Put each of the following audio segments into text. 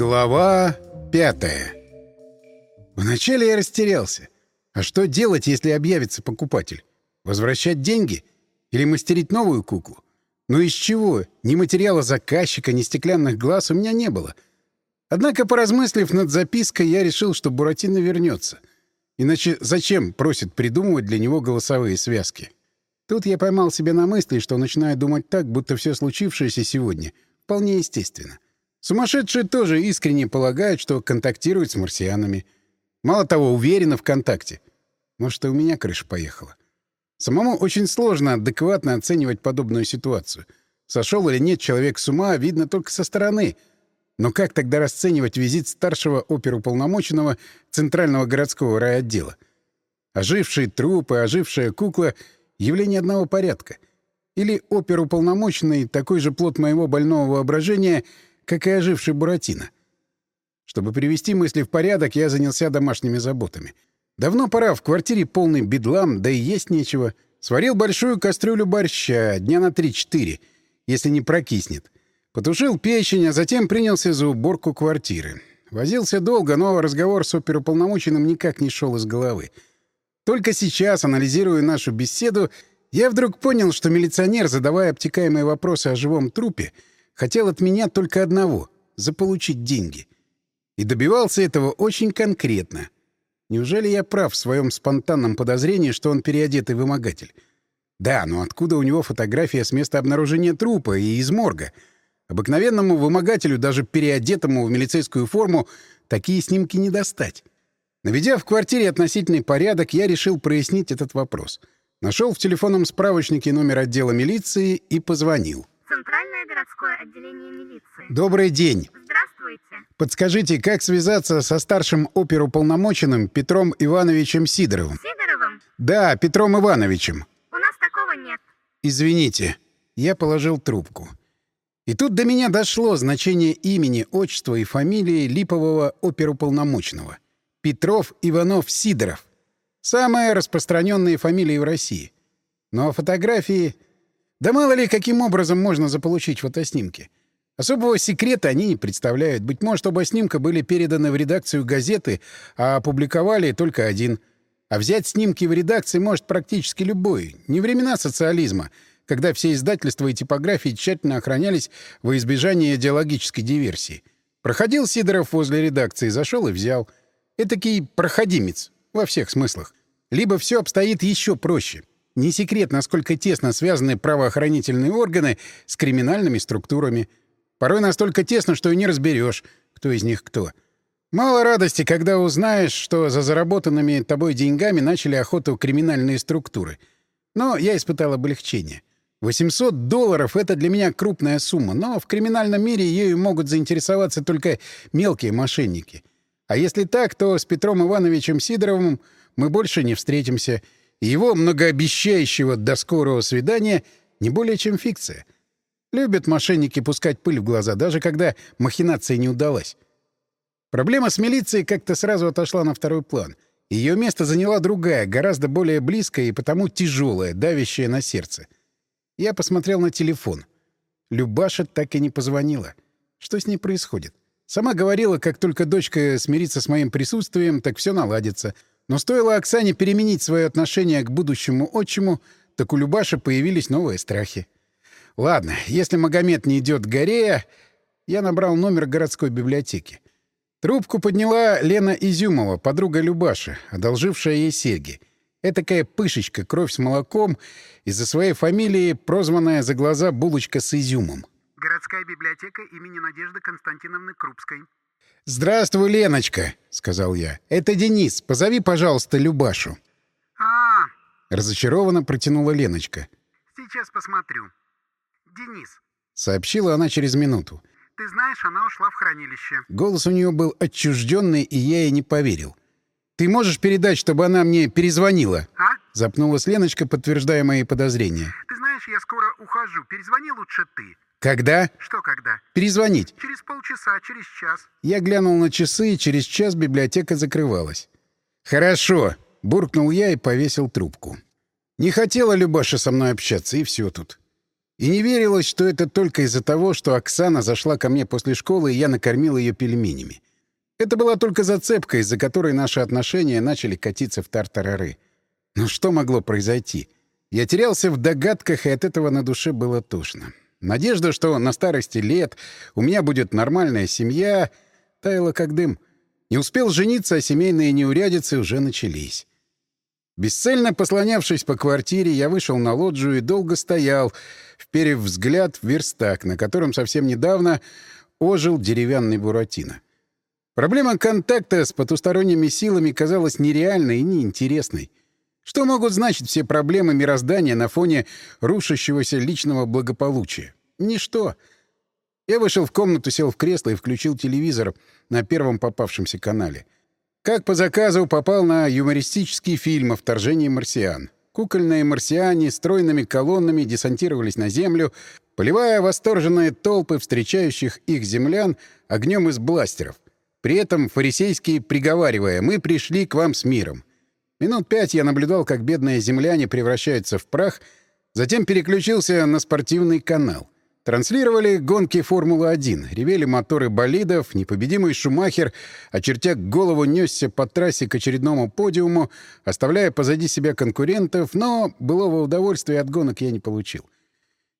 Глава пятая Вначале я растерялся. А что делать, если объявится покупатель? Возвращать деньги? Или мастерить новую куклу? Но из чего? Ни материала заказчика, ни стеклянных глаз у меня не было. Однако, поразмыслив над запиской, я решил, что Буратино вернется. Иначе зачем просит придумывать для него голосовые связки? Тут я поймал себя на мысли, что начинаю думать так, будто все случившееся сегодня вполне естественно. Сумасшедшие тоже искренне полагают, что контактируют с марсианами. Мало того, уверены в контакте. Может, и у меня крыша поехала. Самому очень сложно адекватно оценивать подобную ситуацию. Сошел или нет человек с ума, видно только со стороны. Но как тогда расценивать визит старшего оперуполномоченного Центрального городского райотдела? Ожившие трупы, ожившая кукла — явление одного порядка. Или оперуполномоченный — такой же плод моего больного воображения, как и оживший Буратино. Чтобы привести мысли в порядок, я занялся домашними заботами — Давно пора, в квартире полный бедлам, да и есть нечего. Сварил большую кастрюлю борща, дня на 3-4, если не прокиснет. Потушил печень, а затем принялся за уборку квартиры. Возился долго, но разговор с оперуполномоченным никак не шел из головы. Только сейчас, анализируя нашу беседу, я вдруг понял, что милиционер, задавая обтекаемые вопросы о живом трупе, хотел от меня только одного — заполучить деньги. И добивался этого очень конкретно — Неужели я прав в своем спонтанном подозрении, что он переодетый вымогатель? Да, но откуда у него фотография с места обнаружения трупа и из морга? Обыкновенному вымогателю, даже переодетому в милицейскую форму, такие снимки не достать. Наведя в квартире относительный порядок, я решил прояснить этот вопрос. Нашел в телефонном справочнике номер отдела милиции и позвонил. Центральное городское отделение милиции. Добрый день. Здравствуйте. Подскажите, как связаться со старшим оперуполномоченным Петром Ивановичем Сидоровым? Сидоровым? Да, Петром Ивановичем. У нас такого нет. Извините. Я положил трубку. И тут до меня дошло значение имени, отчества и фамилии липового оперуполномоченного. Петров Иванов Сидоров. Самые распространенные фамилии в России. Но фотографии... Да мало ли, каким образом можно заполучить фотоснимки. Особого секрета они не представляют. Быть может, оба снимка были переданы в редакцию газеты, а опубликовали только один. А взять снимки в редакции может практически любой. Не времена социализма, когда все издательства и типографии тщательно охранялись во избежание идеологической диверсии. Проходил Сидоров возле редакции, зашел и взял. Этакий проходимец во всех смыслах. Либо все обстоит еще проще. Не секрет, насколько тесно связаны правоохранительные органы с криминальными структурами. Порой настолько тесно, что и не разберешь, кто из них кто. Мало радости, когда узнаешь, что за заработанными тобой деньгами начали охоту криминальные структуры. Но я испытал облегчение. 800 долларов — это для меня крупная сумма, но в криминальном мире ею могут заинтересоваться только мелкие мошенники. А если так, то с Петром Ивановичем Сидоровым мы больше не встретимся — его многообещающего до скорого свидания не более чем фикция. Любят мошенники пускать пыль в глаза, даже когда махинация не удалась. Проблема с милицией как-то сразу отошла на второй план. Ее место заняла другая, гораздо более близкая и потому тяжелая, давящая на сердце. Я посмотрел на телефон. Любаша так и не позвонила. Что с ней происходит? Сама говорила, как только дочка смирится с моим присутствием, так все наладится — но стоило Оксане переменить свое отношение к будущему отчиму, так у Любаши появились новые страхи. Ладно, если Магомед не идет Горея, я набрал номер городской библиотеки. Трубку подняла Лена Изюмова, подруга Любаши, одолжившая ей серьги. Этакая пышечка, кровь с молоком, из-за своей фамилии прозванная за глаза булочка с изюмом. Городская библиотека имени Надежды Константиновны Крупской. «Здравствуй, Леночка», — сказал я. «Это Денис. Позови, пожалуйста, Любашу». «А, Разочарованно протянула Леночка. сейчас посмотрю. Денис, Сообщила она через минуту. ты знаешь, она ушла в хранилище. Голос у нее был отчужденный, и я ей не поверил. «Ты можешь передать, чтобы она мне перезвонила?» А? Запнулась Леночка, подтверждая мои подозрения. Ты знаешь, я скоро ухожу. Перезвони лучше ты. «Когда?» Что когда? «Перезвонить». Через полчаса, через час. Я глянул на часы, и через час библиотека закрывалась. «Хорошо», — буркнул я и повесил трубку. Не хотела Любаша со мной общаться, и все тут. И не верилось, что это только из-за того, что Оксана зашла ко мне после школы, и я накормил ее пельменями. Это была только зацепка, из-за которой наши отношения начали катиться в тартарары. Но что могло произойти? Я терялся в догадках, и от этого на душе было тошно. Надежда, что на старости лет у меня будет нормальная семья, таяла как дым. Не успел жениться, а семейные неурядицы уже начались. Бесцельно послонявшись по квартире, я вышел на лоджию и долго стоял, вперев взгляд в верстак, на котором совсем недавно ожил деревянный Буратино. Проблема контакта с потусторонними силами казалась нереальной и неинтересной. Что могут значить все проблемы мироздания на фоне рушащегося личного благополучия? Ничто. Я вышел в комнату, сел в кресло и включил телевизор на первом попавшемся канале. Как по заказу попал на юмористический фильм о вторжении марсиан. Кукольные марсиане стройными колоннами десантировались на Землю, поливая восторженные толпы встречающих их землян огнем из бластеров. При этом фарисейские приговаривая «Мы пришли к вам с миром». Минут пять я наблюдал, как бедные земляне превращаются в прах, затем переключился на спортивный канал. Транслировали гонки Формулы-1, ревели моторы болидов, непобедимый Шумахер, очертя голову, несся по трассе к очередному подиуму, оставляя позади себя конкурентов, но былого удовольствия от гонок я не получил.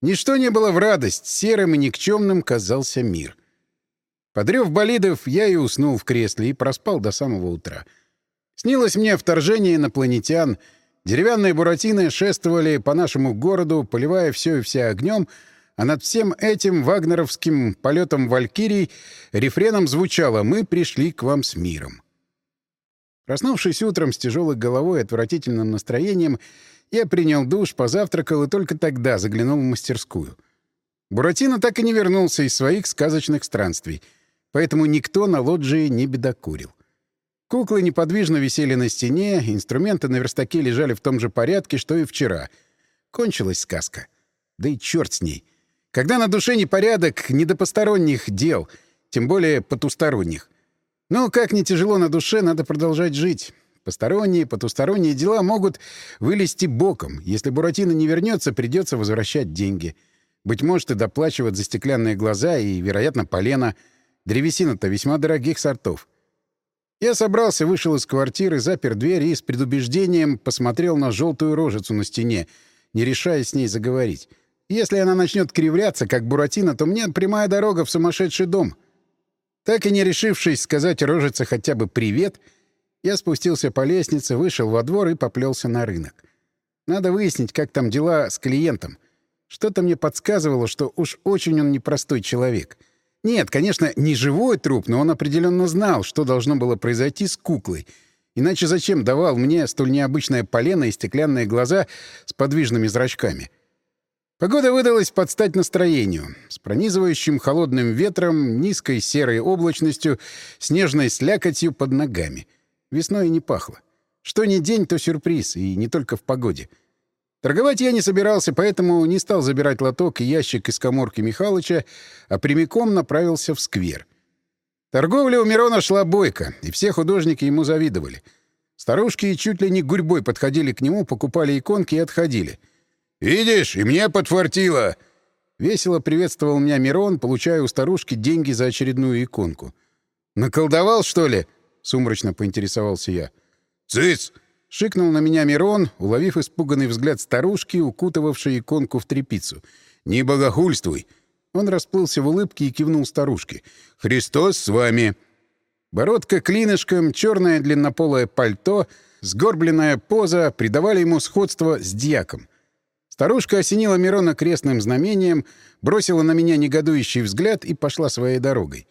Ничто не было в радость, серым и никчемным казался мир. Подрев болидов, я и уснул в кресле и проспал до самого утра — Снилось мне вторжение инопланетян. Деревянные буратины шествовали по нашему городу, поливая все и вся огнем, а над всем этим вагнеровским полетом валькирий рефреном звучало «Мы пришли к вам с миром». Проснувшись утром с тяжелой головой и отвратительным настроением, я принял душ, позавтракал и только тогда заглянул в мастерскую. Буратино так и не вернулся из своих сказочных странствий, поэтому никто на лоджии не бедокурил. Куклы неподвижно висели на стене, инструменты на верстаке лежали в том же порядке, что и вчера. Кончилась сказка. Да и черт с ней. Когда на душе непорядок, не до посторонних дел, тем более потусторонних. Но как не тяжело на душе, надо продолжать жить. Посторонние, потусторонние дела могут вылезти боком. Если Буратино не вернется, придется возвращать деньги. Быть может, и доплачивать за стеклянные глаза и, вероятно, полено. Древесина-то весьма дорогих сортов. Я собрался, вышел из квартиры, запер дверь и с предубеждением посмотрел на желтую рожицу на стене, не решая с ней заговорить. Если она начнет кривляться, как Буратино, то мне прямая дорога в сумасшедший дом. Так и не решившись сказать рожице хотя бы «привет», я спустился по лестнице, вышел во двор и поплелся на рынок. Надо выяснить, как там дела с клиентом. Что-то мне подсказывало, что уж очень он непростой человек — нет, конечно, не живой труп, но он определенно знал, что должно было произойти с куклой. Иначе зачем давал мне столь необычное полено и стеклянные глаза с подвижными зрачками? Погода выдалась под стать настроению. С пронизывающим холодным ветром, низкой серой облачностью, снежной слякотью под ногами. Весной не пахло. Что ни день, то сюрприз, и не только в погоде. Торговать я не собирался, поэтому не стал забирать лоток и ящик из коморки Михалыча, а прямиком направился в сквер. Торговля у Мирона шла бойко, и все художники ему завидовали. Старушки чуть ли не гурьбой подходили к нему, покупали иконки и отходили. «Видишь, и мне подфартило!» Весело приветствовал меня Мирон, получая у старушки деньги за очередную иконку. «Наколдовал, что ли?» — сумрачно поинтересовался я. «Цыц! Шикнул на меня Мирон, уловив испуганный взгляд старушки, укутывавшей иконку в трепицу. «Не богохульствуй!» Он расплылся в улыбке и кивнул старушке. «Христос с вами!» Бородка клинышком, черное длиннополое пальто, сгорбленная поза придавали ему сходство с дьяком. Старушка осенила Мирона крестным знамением, бросила на меня негодующий взгляд и пошла своей дорогой.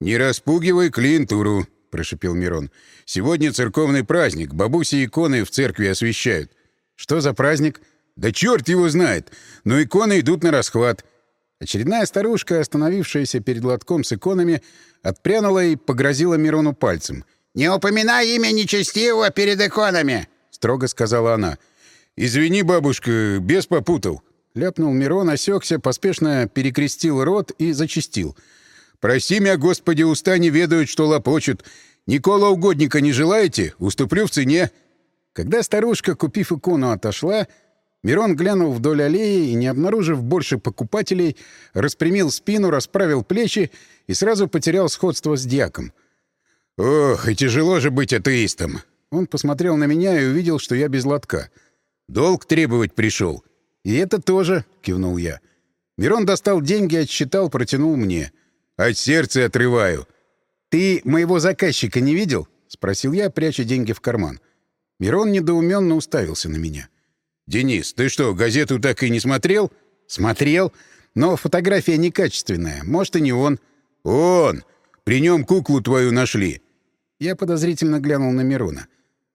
«Не распугивай клиентуру!» Прошипел Мирон. «Сегодня церковный праздник. Бабуси иконы в церкви освещают». «Что за праздник?» «Да черт его знает! Но иконы идут на расхват». Очередная старушка, остановившаяся перед лотком с иконами, отпрянула и погрозила Мирону пальцем. «Не упоминай имя нечестивого перед иконами!» — строго сказала она. «Извини, бабушка, бес попутал». Ляпнул Мирон, осекся, поспешно перекрестил рот и зачистил — Прости меня, Господи, уста не ведают, что лопочут. Никола угодника не желаете? Уступлю в цене». Когда старушка, купив икону, отошла, Мирон глянул вдоль аллеи и, не обнаружив больше покупателей, распрямил спину, расправил плечи и сразу потерял сходство с дьяком. «Ох, и тяжело же быть атеистом!» Он посмотрел на меня и увидел, что я без лотка. «Долг требовать пришел. «И это тоже», — кивнул я. Мирон достал деньги, отсчитал, протянул мне. «От сердца отрываю». «Ты моего заказчика не видел?» — спросил я, пряча деньги в карман. Мирон недоуменно уставился на меня. «Денис, ты что, газету так и не смотрел?» «Смотрел. Но фотография некачественная. Может, и не он». «Он! При нем куклу твою нашли». Я подозрительно глянул на Мирона.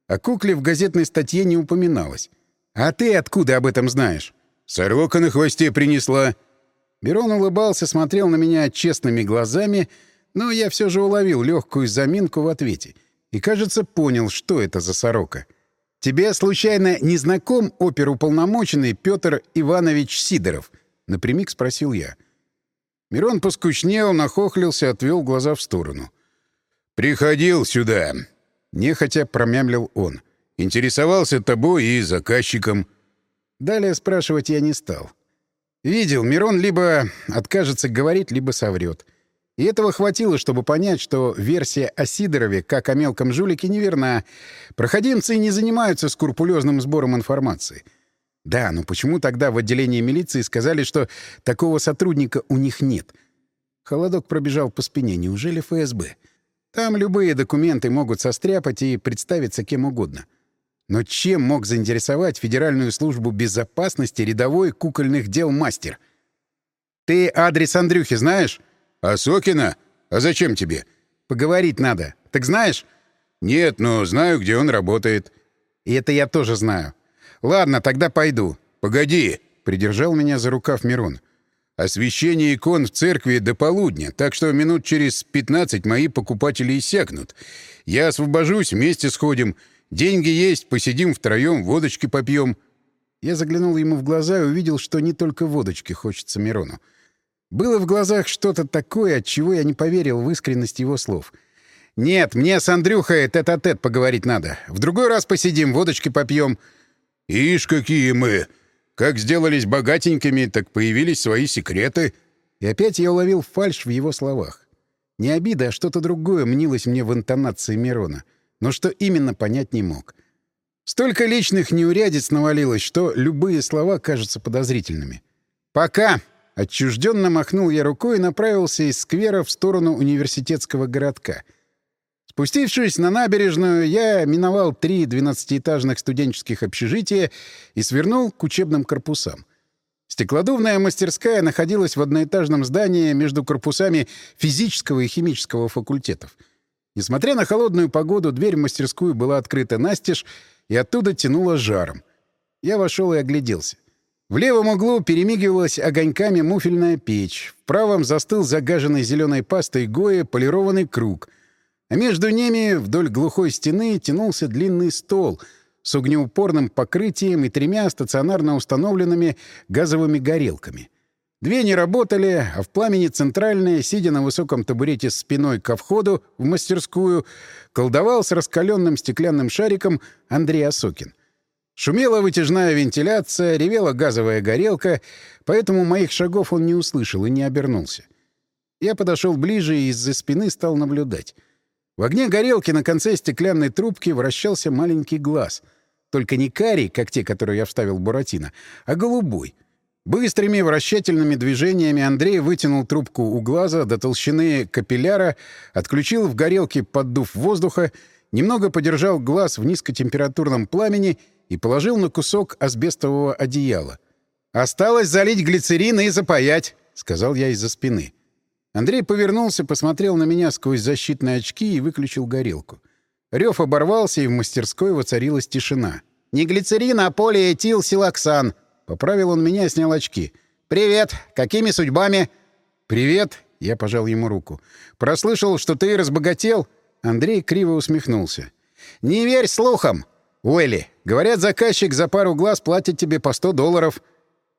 О кукле в газетной статье не упоминалось. «А ты откуда об этом знаешь?» «Сорока на хвосте принесла». Мирон улыбался, смотрел на меня честными глазами, но я все же уловил легкую заминку в ответе. И, кажется, понял, что это за сорока. «Тебе, случайно, не знаком оперуполномоченный Петр Иванович Сидоров?» — напрямик спросил я. Мирон поскучнел, нахохлился, отвел глаза в сторону. «Приходил сюда», — нехотя промямлил он. «Интересовался тобой и заказчиком». Далее спрашивать я не стал. Видел, Мирон либо откажется говорить, либо соврет. И этого хватило, чтобы понять, что версия о Сидорове, как о мелком жулике, неверна. Проходимцы не занимаются скрупулезным сбором информации. Да, но почему тогда в отделении милиции сказали, что такого сотрудника у них нет? Холодок пробежал по спине. Неужели ФСБ? Там любые документы могут состряпать и представиться кем угодно. — но чем мог заинтересовать Федеральную службу безопасности рядовой кукольных дел мастер? «Ты адрес Андрюхи знаешь?» «А Сокина? А зачем тебе?» «Поговорить надо. Так знаешь?» «Нет, но знаю, где он работает». «И это я тоже знаю. Ладно, тогда пойду». «Погоди!» — придержал меня за рукав Мирон. «Освещение икон в церкви до полудня, так что минут через пятнадцать мои покупатели иссякнут. Я освобожусь, вместе сходим». Деньги есть, посидим втроем, водочки попьем. Я заглянул ему в глаза и увидел, что не только водочки хочется Мирону. Было в глазах что-то такое, от чего я не поверил в искренность его слов. «Нет, мне с Андрюхой тет-а-тет -тет поговорить надо. В другой раз посидим, водочки попьем». «Ишь, какие мы! Как сделались богатенькими, так появились свои секреты». И опять я уловил фальшь в его словах. Не обида, а что-то другое мнилось мне в интонации Мирона — но что именно понять не мог. Столько личных неурядиц навалилось, что любые слова кажутся подозрительными. «Пока!» — отчужденно махнул я рукой и направился из сквера в сторону университетского городка. Спустившись на набережную, я миновал три двенадцатиэтажных студенческих общежития и свернул к учебным корпусам. Стеклодувная мастерская находилась в одноэтажном здании между корпусами физического и химического факультетов — Несмотря на холодную погоду, дверь в мастерскую была открыта настежь, и оттуда тянуло жаром. Я вошел и огляделся. В левом углу перемигивалась огоньками муфельная печь, в правом застыл загаженный зеленой пастой Гоя полированный круг, а между ними вдоль глухой стены тянулся длинный стол с огнеупорным покрытием и тремя стационарно установленными газовыми горелками — Две не работали, а в пламени центральная, сидя на высоком табурете спиной ко входу в мастерскую, колдовал с раскаленным стеклянным шариком Андрей Осокин. Шумела вытяжная вентиляция, ревела газовая горелка, поэтому моих шагов он не услышал и не обернулся. Я подошел ближе и из-за спины стал наблюдать. В огне горелки на конце стеклянной трубки вращался маленький глаз. Только не карий, как те, которые я вставил в Буратино, а голубой — Быстрыми вращательными движениями Андрей вытянул трубку у глаза до толщины капилляра, отключил в горелке поддув воздуха, немного подержал глаз в низкотемпературном пламени и положил на кусок асбестового одеяла. «Осталось залить глицерин и запаять», — сказал я из-за спины. Андрей повернулся, посмотрел на меня сквозь защитные очки и выключил горелку. Рев оборвался, и в мастерской воцарилась тишина. «Не глицерин, а полиэтилсилоксан», Поправил он меня, снял очки. «Привет! Какими судьбами?» «Привет!» — я пожал ему руку. «Прослышал, что ты разбогател?» Андрей криво усмехнулся. «Не верь слухам!» «Уэлли, говорят, заказчик за пару глаз платит тебе по сто долларов».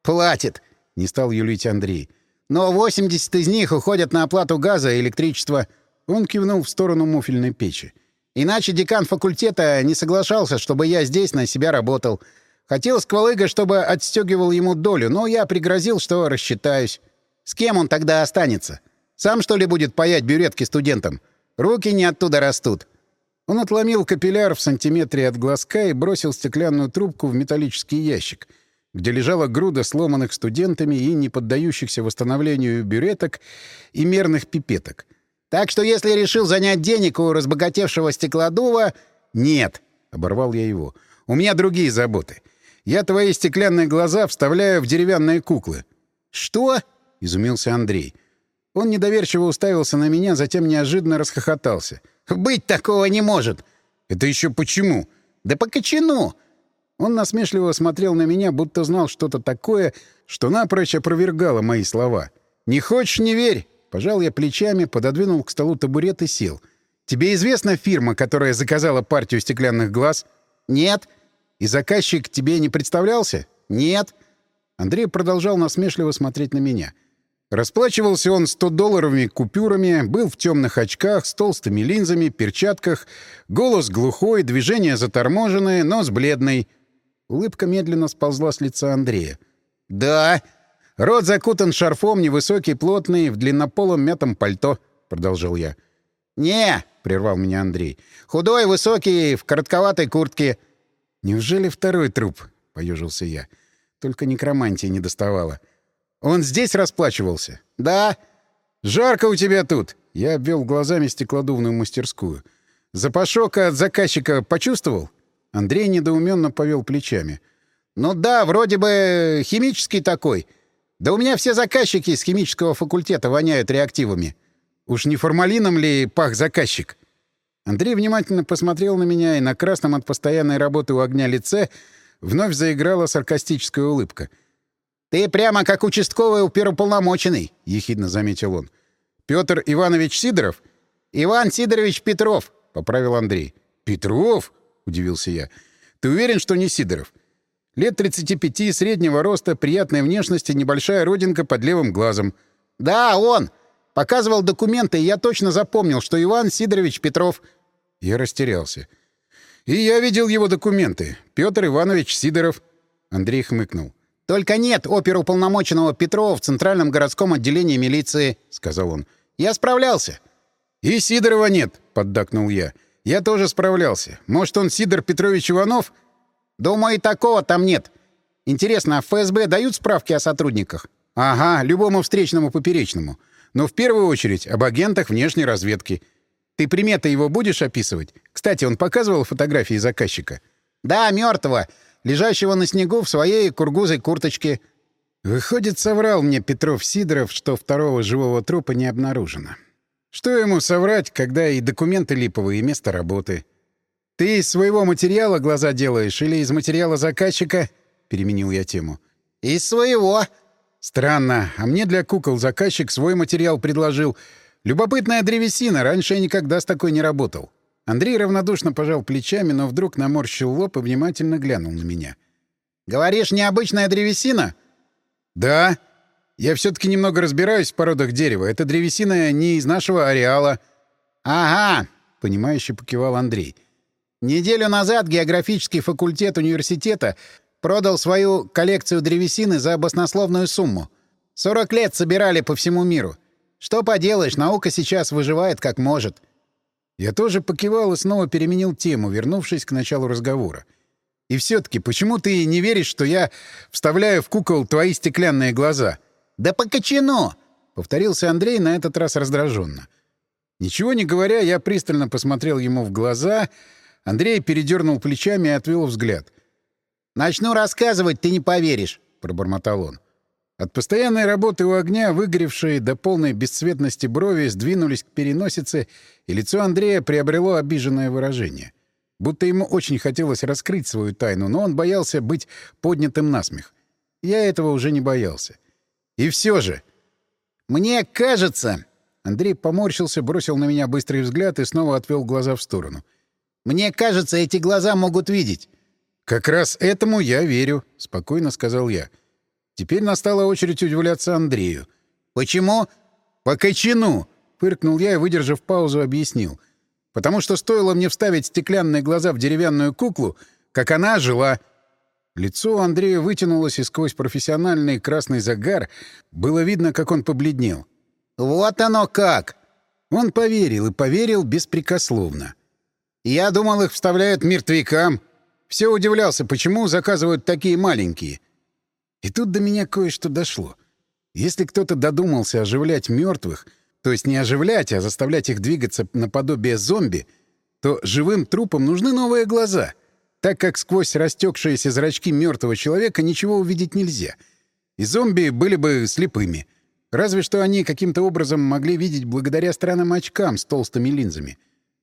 «Платит!» — не стал юлить Андрей. «Но 80 из них уходят на оплату газа и электричества». Он кивнул в сторону муфельной печи. «Иначе декан факультета не соглашался, чтобы я здесь на себя работал. Хотел Сквалыга, чтобы отстегивал ему долю, но я пригрозил, что рассчитаюсь. С кем он тогда останется? Сам, что ли, будет паять бюретки студентам? Руки не оттуда растут. Он отломил капилляр в сантиметре от глазка и бросил стеклянную трубку в металлический ящик, где лежала груда сломанных студентами и не поддающихся восстановлению бюреток и мерных пипеток. Так что если решил занять денег у разбогатевшего стеклодува... Нет, — оборвал я его, — у меня другие заботы. Я твои стеклянные глаза вставляю в деревянные куклы. Что? — изумился Андрей. Он недоверчиво уставился на меня, затем неожиданно расхохотался. «Быть такого не может!» «Это еще почему?» «Да по кочану!» Он насмешливо смотрел на меня, будто знал что-то такое, что напрочь опровергало мои слова. «Не хочешь — не верь!» Пожал я плечами, пододвинул к столу табурет и сел. «Тебе известна фирма, которая заказала партию стеклянных глаз?» «Нет». «И заказчик тебе не представлялся?» «Нет». Андрей продолжал насмешливо смотреть на меня. Расплачивался он 100-долларовыми купюрами, был в темных очках, с толстыми линзами, перчатках, голос глухой, движения заторможенные, нос бледный. Улыбка медленно сползла с лица Андрея. «Да, рот закутан шарфом, невысокий, плотный, в длиннополом мятом пальто», — продолжал я. «Не», — прервал меня Андрей, — «худой, высокий, в коротковатой куртке». «Неужели второй труп?» — поежился я. Только некромантии не доставало. Он здесь расплачивался? Да. Жарко у тебя тут. Я обвел глазами стеклодувную мастерскую. Запашок от заказчика почувствовал? Андрей недоуменно повел плечами. Ну да, вроде бы химический такой. Да у меня все заказчики с химического факультета воняют реактивами. Уж не формалином ли пах заказчик? Андрей внимательно посмотрел на меня, и на красном от постоянной работы у огня лице вновь заиграла саркастическая улыбка — «Ты прямо как участковый уполномоченный», — ехидно заметил он. «Петр Иванович Сидоров?» «Иван Сидорович Петров», — поправил Андрей. «Петров?» — удивился я. «Ты уверен, что не Сидоров?» Лет 35, среднего роста, приятной внешности, небольшая родинка под левым глазом. «Да, он! Показывал документы, и я точно запомнил, что Иван Сидорович Петров...» Я растерялся. «И я видел его документы. Петр Иванович Сидоров...» Андрей хмыкнул. «Только нет оперуполномоченного Петрова в Центральном городском отделении милиции», — сказал он. «Я справлялся». «И Сидорова нет», — поддакнул я. «Я тоже справлялся. Может, он Сидор Петрович Иванов?» «Думаю, и такого там нет. Интересно, а ФСБ дают справки о сотрудниках?» «Ага, любому встречному поперечному. Но в первую очередь об агентах внешней разведки. Ты приметы его будешь описывать? Кстати, он показывал фотографии заказчика?» «Да, мертвого лежащего на снегу в своей кургузой курточке. Выходит, соврал мне Петров Сидоров, что второго живого трупа не обнаружено. Что ему соврать, когда и документы липовые, и место работы? Ты из своего материала глаза делаешь или из материала заказчика? Переменил я тему. Из своего. Странно. А мне для кукол заказчик свой материал предложил. Любопытная древесина. Раньше я никогда с такой не работал. Андрей равнодушно пожал плечами, но вдруг наморщил лоб и внимательно глянул на меня. «Говоришь, необычная древесина?» «Да. Я все-таки немного разбираюсь в породах дерева. Эта древесина не из нашего ареала». «Ага», — понимающе покивал Андрей. «Неделю назад географический факультет университета продал свою коллекцию древесины за баснословную сумму. 40 лет собирали по всему миру. Что поделаешь, наука сейчас выживает как может». Я тоже покивал и снова переменил тему, вернувшись к началу разговора. «И все-таки, почему ты не веришь, что я вставляю в кукол твои стеклянные глаза?» «Да по кочану!» — повторился Андрей на этот раз раздраженно. Ничего не говоря, я пристально посмотрел ему в глаза. Андрей передернул плечами и отвел взгляд. «Начну рассказывать, ты не поверишь», — пробормотал он. От постоянной работы у огня, выгоревшие до полной бесцветности брови, сдвинулись к переносице, и лицо Андрея приобрело обиженное выражение. Будто ему очень хотелось раскрыть свою тайну, но он боялся быть поднятым на смех. Я этого уже не боялся. И все же... «Мне кажется...» Андрей поморщился, бросил на меня быстрый взгляд и снова отвел глаза в сторону. «Мне кажется, эти глаза могут видеть». «Как раз этому я верю», — спокойно сказал я. Теперь настала очередь удивляться Андрею. «Почему?» «По кочану!» — фыркнул я и, выдержав паузу, объяснил. «Потому что стоило мне вставить стеклянные глаза в деревянную куклу, как она жила». Лицо Андрея вытянулось, и сквозь профессиональный красный загар было видно, как он побледнел. «Вот оно как!» Он поверил, и поверил беспрекословно. «Я думал, их вставляют мертвякам. Все удивлялся, почему заказывают такие маленькие». И тут до меня кое-что дошло. Если кто-то додумался оживлять мертвых, то есть не оживлять, а заставлять их двигаться наподобие зомби, то живым трупам нужны новые глаза, так как сквозь растекшиеся зрачки мертвого человека ничего увидеть нельзя. И зомби были бы слепыми. Разве что они каким-то образом могли видеть благодаря странным очкам с толстыми линзами.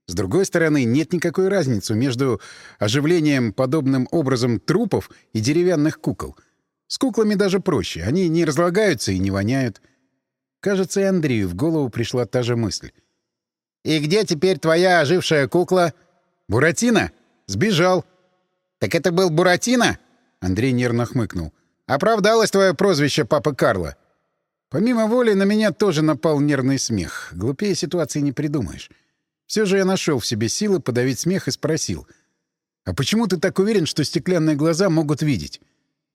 С другой стороны, нет никакой разницы между оживлением подобным образом трупов и деревянных кукол — с куклами даже проще. Они не разлагаются и не воняют. Кажется, и Андрею в голову пришла та же мысль. «И где теперь твоя ожившая кукла?» «Буратино? Сбежал». «Так это был Буратино?» Андрей нервно хмыкнул. «Оправдалось твое прозвище Папа Карла?» Помимо воли на меня тоже напал нервный смех. Глупее ситуации не придумаешь. Все же я нашел в себе силы подавить смех и спросил. «А почему ты так уверен, что стеклянные глаза могут видеть?»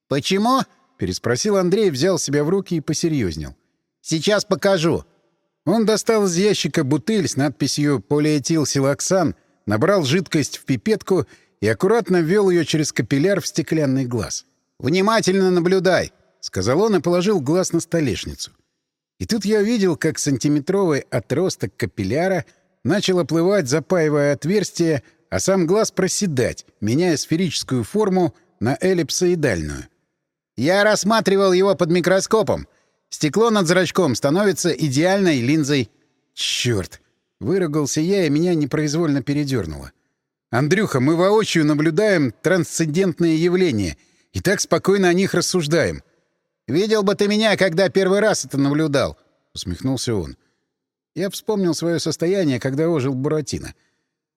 «Почему?» — переспросил Андрей, взял себя в руки и посерьезнел. «Сейчас покажу». Он достал из ящика бутыль с надписью «Полиэтилсилоксан», набрал жидкость в пипетку и аккуратно ввел ее через капилляр в стеклянный глаз. «Внимательно наблюдай», — сказал он и положил глаз на столешницу. И тут я увидел, как сантиметровый отросток капилляра начал оплывать, запаивая отверстие, а сам глаз проседать, меняя сферическую форму на эллипсоидальную. Я рассматривал его под микроскопом. Стекло над зрачком становится идеальной линзой. Черт! Выругался я, и меня непроизвольно передернуло. Андрюха, мы воочию наблюдаем трансцендентные явления и так спокойно о них рассуждаем. Видел бы ты меня, когда первый раз это наблюдал, усмехнулся он. Я вспомнил свое состояние, когда ожил Буратино.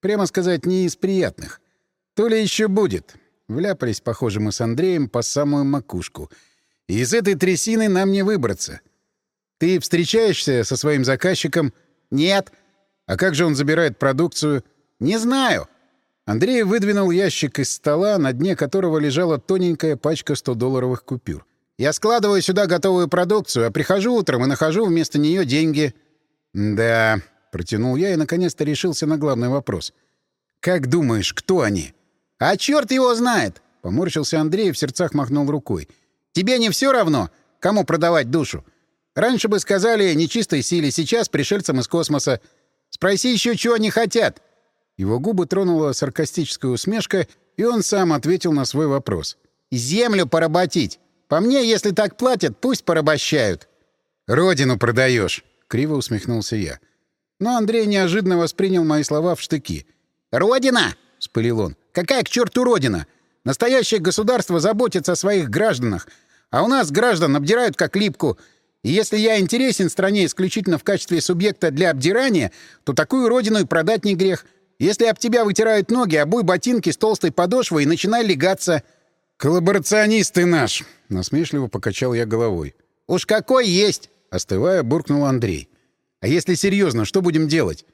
Прямо сказать, не из приятных. То ли еще будет. Вляпались, похоже, мы с Андреем по самую макушку. И из этой трясины нам не выбраться. Ты встречаешься со своим заказчиком? Нет. А как же он забирает продукцию? Не знаю. Андрей выдвинул ящик из стола, на дне которого лежала тоненькая пачка 100-долларовых купюр. Я складываю сюда готовую продукцию, а прихожу утром и нахожу вместо нее деньги. Да, протянул я и наконец-то решился на главный вопрос. Как думаешь, кто они? «А черт его знает!» — поморщился Андрей и в сердцах махнул рукой. «Тебе не все равно, кому продавать душу? Раньше бы сказали нечистой силе, сейчас пришельцам из космоса. Спроси еще, чего они хотят». Его губы тронула саркастическая усмешка, и он сам ответил на свой вопрос. «Землю поработить. По мне, если так платят, пусть порабощают». «Родину продаешь», — криво усмехнулся я. Но Андрей неожиданно воспринял мои слова в штыки. «Родина!» — вспылил он. Какая к черту родина? Настоящее государство заботится о своих гражданах, а у нас граждан обдирают как липку. И если я интересен стране исключительно в качестве субъекта для обдирания, то такую родину и продать не грех. Если об тебя вытирают ноги, обуй ботинки с толстой подошвой и начинай легаться. «Коллаборационист ты наш!» — насмешливо покачал я головой. «Уж какой есть!» — остывая, буркнул Андрей. «А если серьезно, что будем делать?»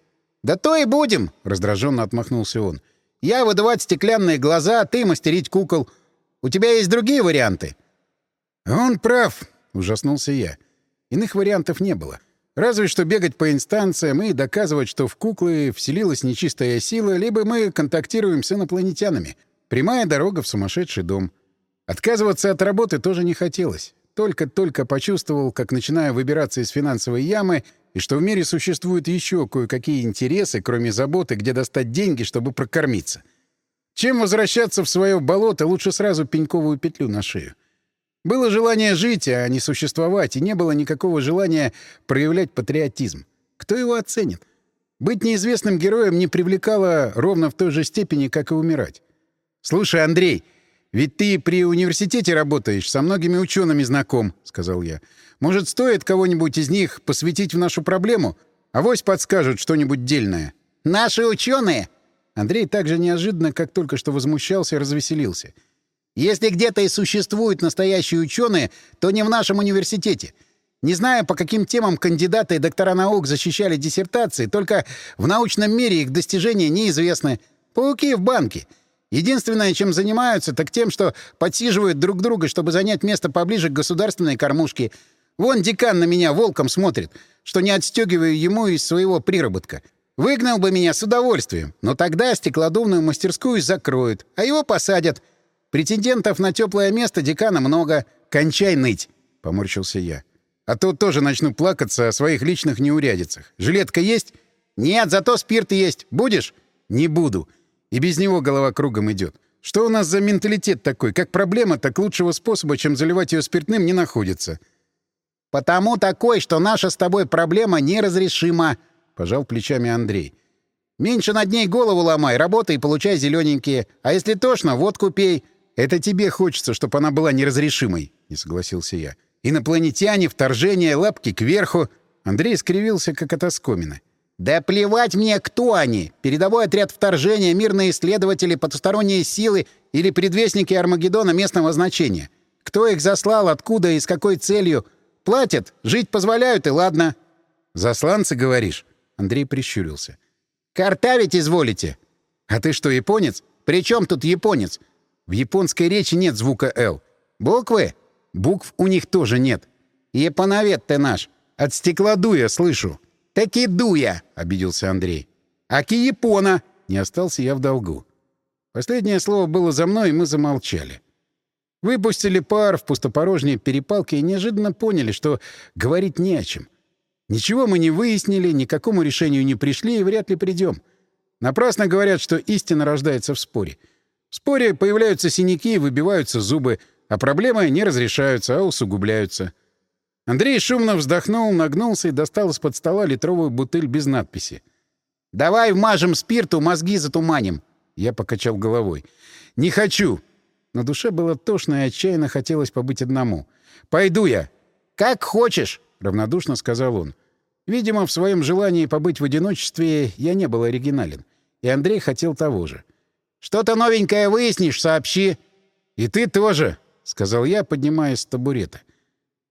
«Да то и будем!» — раздраженно отмахнулся он. Я выдавать стеклянные глаза, а ты мастерить кукол. У тебя есть другие варианты?» «Он прав», — ужаснулся я. Иных вариантов не было. Разве что бегать по инстанциям и доказывать, что в куклы вселилась нечистая сила, либо мы контактируем с инопланетянами. Прямая дорога в сумасшедший дом. Отказываться от работы тоже не хотелось. Только-только почувствовал, как начинаю выбираться из финансовой ямы и что в мире существуют еще кое-какие интересы, кроме заботы, где достать деньги, чтобы прокормиться. Чем возвращаться в свое болото, лучше сразу пеньковую петлю на шею. Было желание жить, а не существовать, и не было никакого желания проявлять патриотизм. Кто его оценит? Быть неизвестным героем не привлекало ровно в той же степени, как и умирать. «Слушай, Андрей, ведь ты при университете работаешь, со многими учеными знаком», — сказал я. Может, стоит кого-нибудь из них посвятить в нашу проблему? Авось подскажут что-нибудь дельное. «Наши ученые!» Андрей так же неожиданно, как только что возмущался, развеселился. «Если где-то и существуют настоящие ученые, то не в нашем университете. Не знаю, по каким темам кандидаты и доктора наук защищали диссертации, только в научном мире их достижения неизвестны. Пауки в банке. Единственное, чем занимаются, так тем, что подсиживают друг друга, чтобы занять место поближе к государственной кормушке. Вон декан на меня волком смотрит, что не отстегиваю ему из своего приработка. Выгнал бы меня с удовольствием, но тогда стеклодувную мастерскую закроют, а его посадят. Претендентов на теплое место декана много. Кончай ныть, — поморщился я. А то тоже начну плакаться о своих личных неурядицах. Жилетка есть? Нет, зато спирт есть. Будешь? Не буду. И без него голова кругом идет. Что у нас за менталитет такой? Как проблема, так лучшего способа, чем заливать ее спиртным, не находится. Потому такой, что наша с тобой проблема неразрешима, — пожал плечами Андрей. Меньше над ней голову ломай, работай и получай зелененькие. А если тошно, водку пей. Это тебе хочется, чтобы она была неразрешимой, — не согласился я. Инопланетяне, вторжение, лапки кверху. Андрей скривился, как от оскомина. «Да плевать мне, кто они! Передовой отряд вторжения, мирные исследователи, потусторонние силы или предвестники Армагеддона местного значения. Кто их заслал, откуда и с какой целью? Платят, жить позволяют, и ладно». «Засланцы, говоришь?» Андрей прищурился. «Картавить изволите!» «А ты что, японец? При чем тут японец? В японской речи нет звука «Л». Буквы? Букв у них тоже нет. Японовед ты наш. От стеклодуя слышу. «Таки дуя!» — обиделся Андрей. «Аки япона!» — не остался я в долгу. Последнее слово было за мной, и мы замолчали. Выпустили пар в пустопорожние перепалки и неожиданно поняли, что говорить не о чем. Ничего мы не выяснили, ни к какому решению не пришли и вряд ли придем. Напрасно говорят, что истина рождается в споре. В споре появляются синяки, выбиваются зубы, а проблемы не разрешаются, а усугубляются. Андрей шумно вздохнул, нагнулся и достал из-под стола литровую бутыль без надписи. «Давай вмажем спирту, мозги затуманим!» Я покачал головой. «Не хочу!» На душе было тошно и отчаянно хотелось побыть одному. «Пойду я!» «Как хочешь!» — равнодушно сказал он. Видимо, в своем желании побыть в одиночестве я не был оригинален. И Андрей хотел того же. «Что-то новенькое выяснишь, сообщи!» «И ты тоже!» — сказал я, поднимаясь с табурета.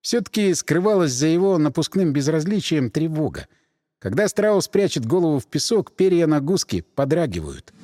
Все-таки скрывалась за его напускным безразличием тревога. Когда страус прячет голову в песок, перья на гуске подрагивают —